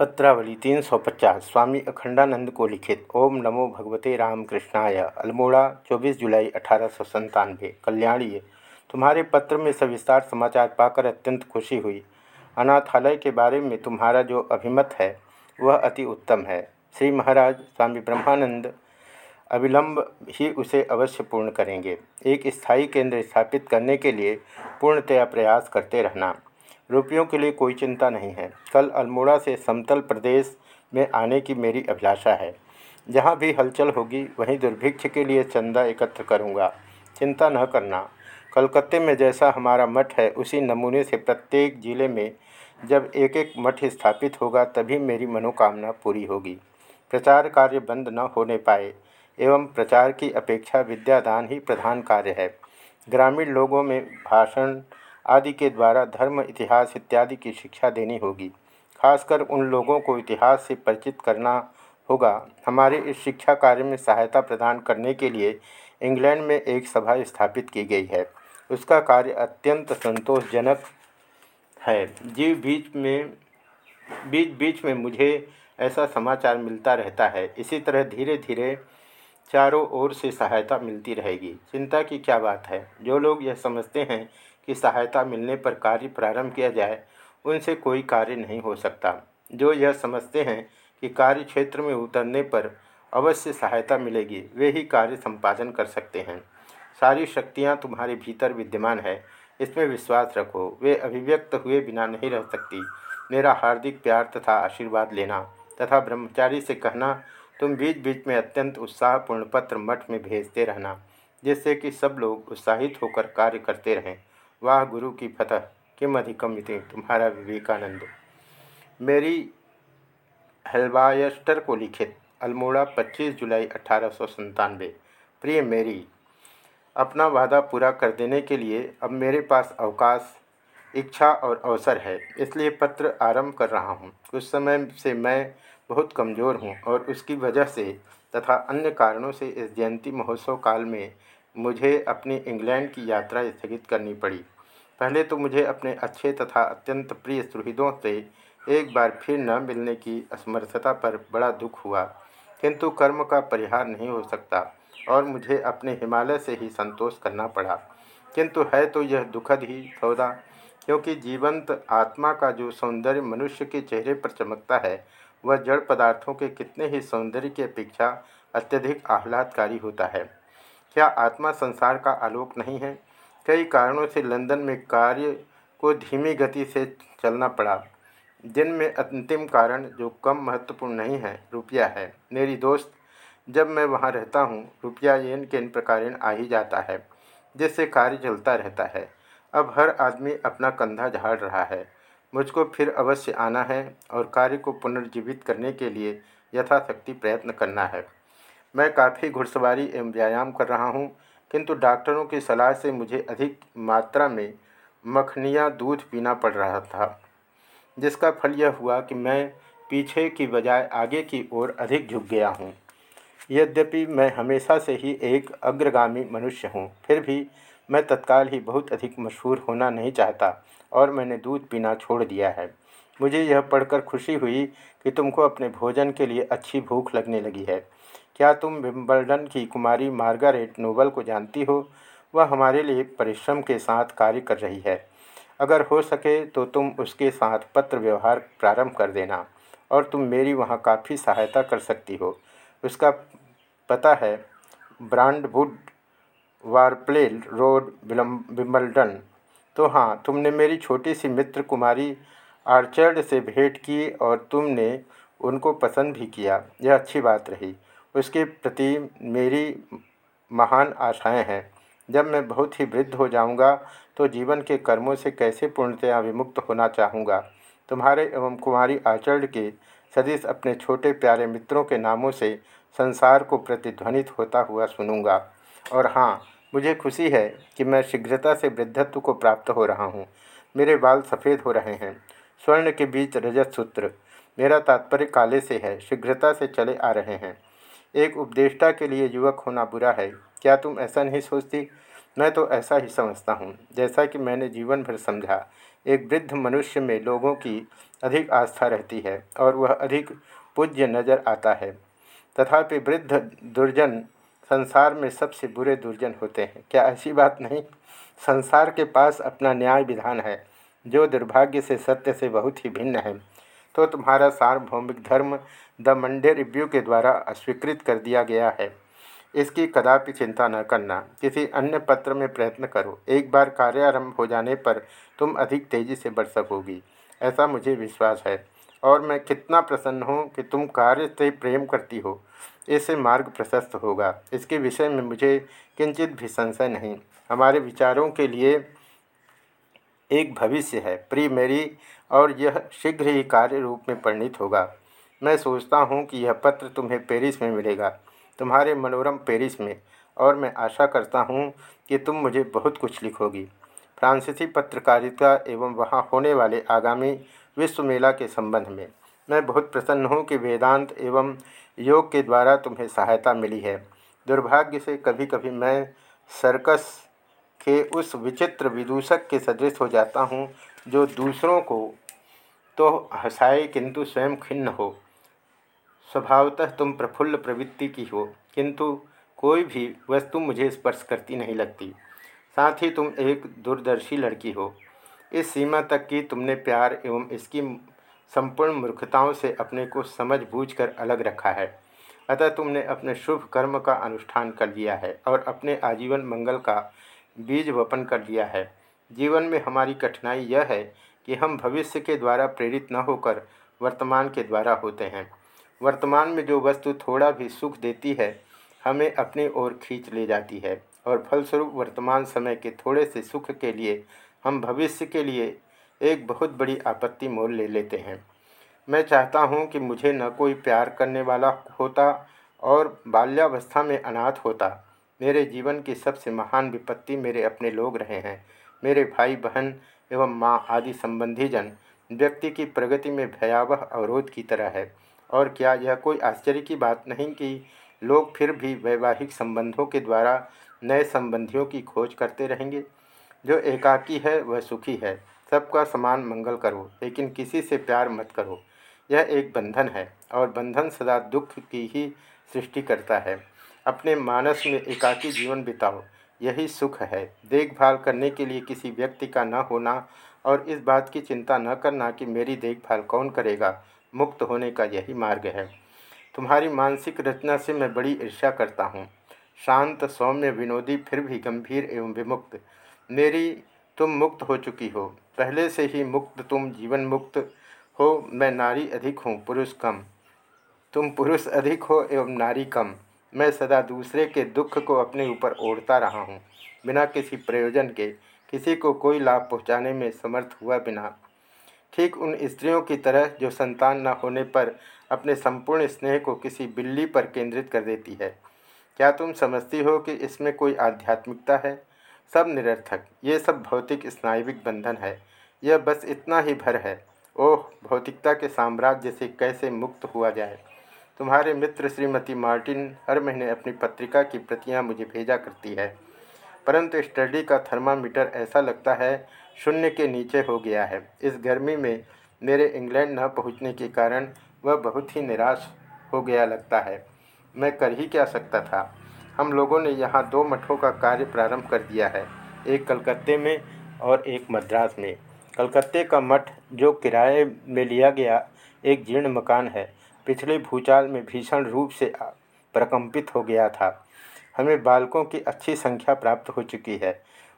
पत्रावली 350 स्वामी अखंडानंद को लिखित, ओम नमो भगवते रामकृष्णाय, अल्मोड़ा 24 जुलाई अठारह कल्याणी तुम्हारे पत्र में सविस्तार समाचार पाकर अत्यंत खुशी हुई। अनाथालय के बारे में तुम्हारा जो अभिमत है, वह अति उत्तम है। श्री महाराज, स्वामी ब्रह्मानंद अविलंब ही उसे अवश्य पूर्ण करेंगे। एक स्थायी केंद्र स्थापित करने के लिए पूर्णतया प्रयास करते रहना। रुपयों के लिए कोई चिंता नहीं है। कल अल्मोड़ा से समतल प्रदेश में आने की मेरी अभिलाषा है। जहाँ भी हलचल होगी, वहीं दुर्भिक्ष के लिए चंदा एकत्र करूँगा। चिंता न करना। कलकत्ते में जैसा हमारा मठ है, उसी नमूने से प्रत्येक ज़िले में जब एक एक मठ स्थापित होगा, तभी मेरी मनोकामना पूरी होगी। प्रचार कार्य बंद न होने पाए, एवं प्रचार की अपेक्षा विद्यादान ही प्रधान कार्य है। ग्रामीण लोगों में भाषण आदि के द्वारा धर्म, इतिहास इत्यादि की शिक्षा देनी होगी। खासकर उन लोगों को इतिहास से परिचित करना होगा। हमारे इस शिक्षा कार्य में सहायता प्रदान करने के लिए इंग्लैंड में एक सभा स्थापित की गई है। उसका कार्य अत्यंत संतोषजनक है। जीव बीच में, बीच बीच में मुझे ऐसा समाचार मिलता रहता है। इसी तरह धीरे धीरे चारों ओर से सहायता मिलती रहेगी। चिंता की क्या बात है? जो लोग यह समझते हैं की सहायता मिलने पर कार्य प्रारंभ किया जाए, उनसे कोई कार्य नहीं हो सकता। जो यह समझते हैं कि कार्य क्षेत्र में उतरने पर अवश्य सहायता मिलेगी, वे ही कार्य संपादन कर सकते हैं। सारी शक्तियाँ तुम्हारे भीतर विद्यमान है, इसमें विश्वास रखो। वे अभिव्यक्त हुए बिना नहीं रह सकती। मेरा हार्दिक प्यार तथा आशीर्वाद लेना तथा ब्रह्मचारी से कहना, तुम बीच बीच में अत्यंत उत्साहपूर्ण पत्र मठ में भेजते रहना, जिससे कि सब लोग उत्साहित होकर कार्य करते रहें। वाह गुरु की फतह, किम अधिकम इति तुम्हारा विवेकानंद। मेरी हेलवायस्टर को लिखित, अल्मोड़ा 25 जुलाई अठारह प्रिय मेरी, अपना वादा पूरा कर देने के लिए अब मेरे पास अवकाश, इच्छा और अवसर है, इसलिए पत्र आरंभ कर रहा हूँ। कुछ समय से मैं बहुत कमज़ोर हूँ और उसकी वजह से तथा अन्य कारणों से इस जयंती महोत्सव काल में मुझे अपनी इंग्लैंड की यात्रा स्थगित करनी पड़ी। पहले तो मुझे अपने अच्छे तथा अत्यंत प्रिय सुहृदों से एक बार फिर न मिलने की असमर्थता पर बड़ा दुख हुआ, किंतु कर्म का परिहार नहीं हो सकता और मुझे अपने हिमालय से ही संतोष करना पड़ा। किंतु है तो यह दुखद ही सौदा, क्योंकि जीवंत आत्मा का जो सौंदर्य मनुष्य के चेहरे पर चमकता है, वह जड़ पदार्थों के कितने ही सौंदर्य की अपेक्षा अत्यधिक आह्लादकारी होता है। क्या आत्मा संसार का आलोक नहीं है? कई कारणों से लंदन में कार्य को धीमी गति से चलना पड़ा, जिनमें अंतिम कारण जो कम महत्वपूर्ण नहीं है, रुपया है। मेरी दोस्त, जब मैं वहाँ रहता हूँ, रुपया येन के इन प्रकार आ ही जाता है, जिससे कार्य चलता रहता है। अब हर आदमी अपना कंधा झाड़ रहा है। मुझको फिर अवश्य आना है और कार्य को पुनर्जीवित करने के लिए यथाशक्ति प्रयत्न करना है। मैं काफ़ी घुड़सवारी एवं व्यायाम कर रहा हूँ, किंतु डॉक्टरों की सलाह से मुझे अधिक मात्रा में मखनिया दूध पीना पड़ रहा था, जिसका फल यह हुआ कि मैं पीछे की बजाय आगे की ओर अधिक झुक गया हूँ। यद्यपि मैं हमेशा से ही एक अग्रगामी मनुष्य हूँ, फिर भी मैं तत्काल ही बहुत अधिक मशहूर होना नहीं चाहता और मैंने दूध पीना छोड़ दिया है। मुझे यह पढ़कर खुशी हुई कि तुमको अपने भोजन के लिए अच्छी भूख लगने लगी है। क्या तुम विम्बलडन की कुमारी मार्गारेट नोबल को जानती हो? वह हमारे लिए परिश्रम के साथ कार्य कर रही है। अगर हो सके तो तुम उसके साथ पत्र व्यवहार प्रारंभ कर देना, और तुम मेरी वहाँ काफ़ी सहायता कर सकती हो। उसका पता है, ब्रांडवुड वारप्लेल रोड विम्बलडन। तो हाँ तुमने मेरी छोटी सी मित्र कुमारी आर्चर्ड से भेंट की और तुमने उनको पसंद भी किया। यह अच्छी बात रही। उसके प्रति मेरी महान आशाएँ हैं। जब मैं बहुत ही वृद्ध हो जाऊँगा तो जीवन के कर्मों से कैसे पूर्णतया विमुक्त होना चाहूँगा? तुम्हारे एवं कुमारी आचरण के सदिश अपने छोटे प्यारे मित्रों के नामों से संसार को प्रतिध्वनित होता हुआ सुनूँगा। और हाँ मुझे खुशी है कि मैं शीघ्रता से वृद्धत्व को प्राप्त हो रहा हूँ। मेरे बाल सफ़ेद हो रहे हैं। स्वर्ण के बीच रजत सूत्र मेरा तात्पर्य काले से है, शीघ्रता से चले आ रहे हैं। एक उपदेष्टा के लिए युवक होना बुरा है। क्या तुम ऐसा नहीं सोचती? मैं तो ऐसा ही समझता हूँ, जैसा कि मैंने जीवन भर समझा। एक वृद्ध मनुष्य में लोगों की अधिक आस्था रहती है और वह अधिक पूज्य नज़र आता है। तथापि वृद्ध दुर्जन संसार में सबसे बुरे दुर्जन होते हैं। क्या ऐसी बात नहीं? संसार के पास अपना न्याय विधान है। जो दुर्भाग्य से सत्य से बहुत ही भिन्न है तो तुम्हारा सार्वभौमिक धर्म द मंडे रिव्यू के द्वारा अस्वीकृत कर दिया गया है। इसकी कदापि चिंता न करना, किसी अन्य पत्र में प्रयत्न करो। एक बार कार्य कार्यारंभ हो जाने पर तुम अधिक तेज़ी से बढ़ सकोगी, ऐसा मुझे विश्वास है। और मैं कितना प्रसन्न हूँ कि तुम कार्य से प्रेम करती हो, इससे मार्ग प्रशस्त होगा। इसके विषय में मुझे किंचित भी संशय नहीं। हमारे विचारों के लिए एक भविष्य है। प्री मेरी, और यह शीघ्र ही कार्य रूप में परिणित होगा। मैं सोचता हूँ कि यह पत्र तुम्हें पेरिस में मिलेगा, तुम्हारे मनोरम पेरिस में, और मैं आशा करता हूँ कि तुम मुझे बहुत कुछ लिखोगी। फ्रांसीसी पत्रकारिता एवं वहाँ होने वाले आगामी विश्व मेला के संबंध में, मैं बहुत प्रसन्न हूँ कि वेदांत एवं योग के द्वारा तुम्हें सहायता मिली है। दुर्भाग्य से कभी कभी मैं सर्कस के उस विचित्र विदूषक के सदृश हो जाता हूँ, जो दूसरों को तो हंसाए किंतु स्वयं खिन्न हो। स्वभावतः तुम प्रफुल्ल प्रवृत्ति की हो, किंतु कोई भी वस्तु मुझे स्पर्श करती नहीं लगती। साथ ही तुम एक दूरदर्शी लड़की हो। इस सीमा तक कि तुमने प्यार एवं इसकी संपूर्ण मूर्खताओं से अपने को समझ बूझ कर अलग रखा है। अतः तुमने अपने शुभ कर्म का अनुष्ठान कर लिया है और अपने आजीवन मंगल का बीज वपन कर लिया है। जीवन में हमारी कठिनाई यह है कि हम भविष्य के द्वारा प्रेरित न होकर वर्तमान के द्वारा होते हैं। वर्तमान में जो वस्तु थोड़ा भी सुख देती है, हमें अपनी ओर खींच ले जाती है और फलस्वरूप वर्तमान समय के थोड़े से सुख के लिए हम भविष्य के लिए एक बहुत बड़ी आपत्ति मोल ले लेते हैं। मैं चाहता हूँ कि मुझे न कोई प्यार करने वाला होता और बाल्यावस्था में अनाथ होता। मेरे जीवन की सबसे महान विपत्ति मेरे अपने लोग रहे हैं। मेरे भाई, बहन एवं माँ आदि संबंधी जन, व्यक्ति की प्रगति में भयावह अवरोध की तरह है। और क्या यह कोई आश्चर्य की बात नहीं कि लोग फिर भी वैवाहिक संबंधों के द्वारा नए संबंधियों की खोज करते रहेंगे? जो एकाकी है, वह सुखी है। सबका समान मंगल करो, लेकिन किसी से प्यार मत करो। यह एक बंधन है, और बंधन सदा दुख की ही सृष्टि करता है। अपने मानस में एकाकी जीवन बिताओ। यही सुख है। देखभाल करने के लिए किसी व्यक्ति का न होना और इस बात की चिंता न करना कि मेरी देखभाल कौन करेगा, मुक्त होने का यही मार्ग है। तुम्हारी मानसिक रचना से मैं बड़ी ईर्ष्या करता हूँ। शांत, सौम्य, विनोदी, फिर भी गंभीर एवं विमुक्त। मेरी तुम मुक्त हो चुकी हो। पहले से ही मुक्त तुम, जीवन मुक्त हो। मैं नारी अधिक हूँ, पुरुष कम। तुम पुरुष अधिक हो एवं नारी कम। मैं सदा दूसरे के दुख को अपने ऊपर ओढ़ता रहा हूँ। बिना किसी प्रयोजन के, किसी को कोई लाभ पहुँचाने में समर्थ हुआ बिना। ठीक उन स्त्रियों की तरह जो संतान न होने पर अपने संपूर्ण स्नेह को किसी बिल्ली पर केंद्रित कर देती है। क्या तुम समझती हो कि इसमें कोई आध्यात्मिकता है? सब निरर्थक। ये सब भौतिक स्नायविक बंधन है। यह बस इतना ही भर है। ओह, भौतिकता के साम्राज्य से कैसे मुक्त हुआ जाए? तुम्हारे मित्र श्रीमती मार्टिन हर महीने अपनी पत्रिका की प्रतियाँ मुझे भेजा करती है, परंतु स्टडी का थर्मामीटर ऐसा लगता है, शून्य के नीचे हो गया है। इस गर्मी में मेरे इंग्लैंड न पहुँचने के कारण वह बहुत ही निराश हो गया लगता है। मैं कर ही क्या सकता था? हम लोगों ने यहाँ दो मठों का कार्य प्रारंभ कर दिया है, एक कलकत्ते में और एक मद्रास में। कलकत्ते का मठ, जो किराए में लिया गया एक जीर्ण मकान है पिछले भूचाल में भीषण रूप से प्रकंपित हो गया था। हमें बालकों की अच्छी संख्या प्राप्त हो चुकी है।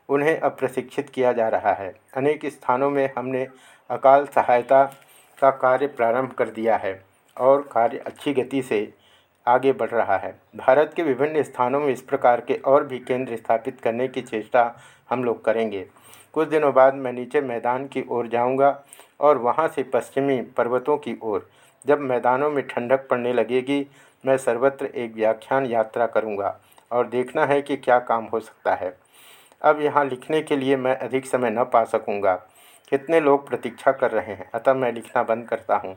उन्हें अब प्रशिक्षित किया जा रहा है। अनेक स्थानों में हमने अकाल सहायता का कार्य प्रारंभ कर दिया है और कार्य अच्छी गति से आगे बढ़ रहा है। भारत के विभिन्न स्थानों में इस प्रकार के और भी केंद्र स्थापित करने की चेष्टा हम लोग करेंगे। कुछ दिनों बाद मैं नीचे मैदान की ओर जाऊँगा और वहाँ से पश्चिमी पर्वतों की ओर जब मैदानों में ठंडक पड़ने लगेगी, मैं सर्वत्र एक व्याख्यान यात्रा करूँगा और देखना है कि क्या काम हो सकता है। अब यहाँ लिखने के लिए मैं अधिक समय न पा सकूँगा। कितने लोग प्रतीक्षा कर रहे हैं? अतः मैं लिखना बंद करता हूँ।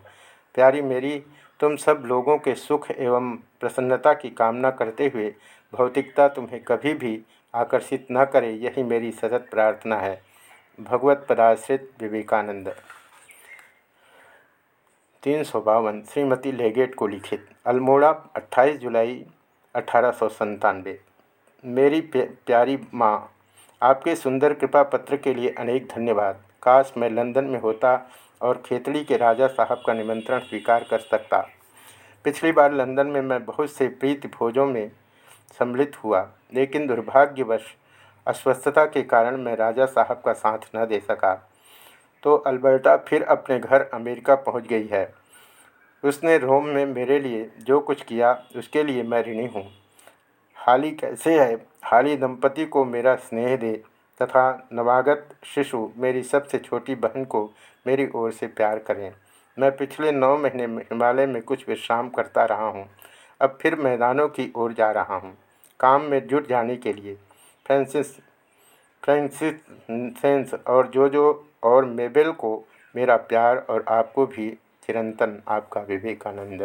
प्यारी मेरी, तुम सब लोगों के सुख एवं प्रसन्नता की कामना करते हुए भौतिकता तुम्हें कभी भी आकर्षित न करे, यही मेरी सतत प्रार्थना है। भगवत पदाश्रित विवेकानंद। तीन सौ बावन श्रीमती लेगेट को लिखित, अल्मोड़ा 28 जुलाई अठारह सौ संतानवे। मेरी प्यारी माँ, आपके सुंदर कृपा पत्र के लिए अनेक धन्यवाद। काश मैं लंदन में होता और खेतड़ी के राजा साहब का निमंत्रण स्वीकार कर सकता। पिछली बार लंदन में मैं बहुत से प्रीति भोजों में सम्मिलित हुआ, लेकिन दुर्भाग्यवश अस्वस्थता के कारण मैं राजा साहब का साथ न दे सका। तो अल्बर्टा फिर अपने घर अमेरिका पहुँच गई है। उसने रोम में मेरे लिए जो कुछ किया, उसके लिए मैं ऋणी हूँ। हाली कैसे है? हाली दंपति को मेरा स्नेह दे तथा नवागत शिशु मेरी सबसे छोटी बहन को मेरी ओर से प्यार करें। मैं पिछले नौ महीने में हिमालय में कुछ विश्राम करता रहा हूँ। अब फिर मैदानों की ओर जा रहा हूँ, काम में जुट जाने के लिए। फ्रांसिस फ्रांसिस सेंस और जो जो और मेबेल को मेरा प्यार और आपको भी चिरंतन आपका विवेकानंद।